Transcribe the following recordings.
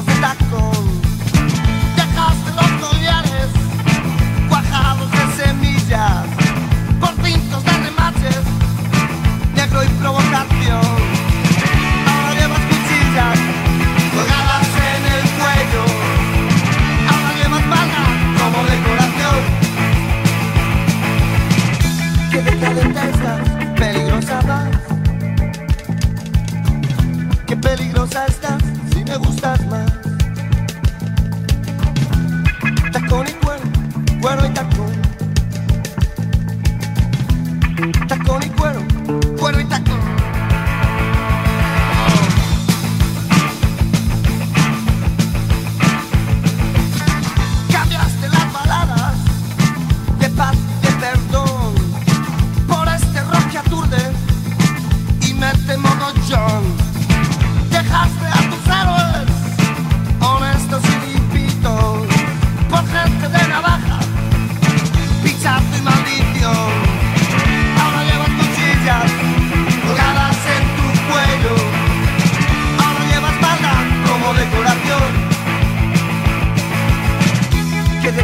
de tacón, cajas de los noviales, cuajados de semillas, por pintos de remaches, negro y provocación. Ahora llevas cuchillas colgadas en el cuello, ahora llevas balas como decoración. Que decadentas, peligrosa vas. Qué peligrosa estás si me gustas más. cuero y tacón, tacón y cuero.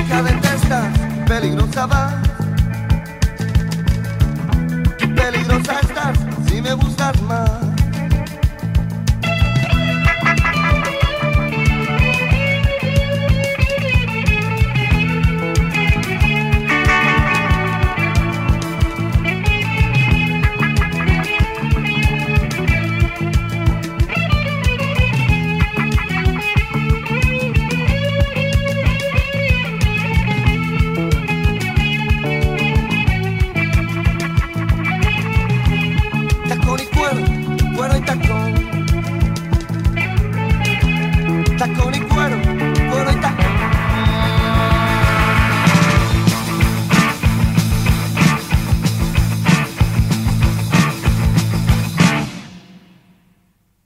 música detestas, peligrosa va. pero hay tacón. Tacón y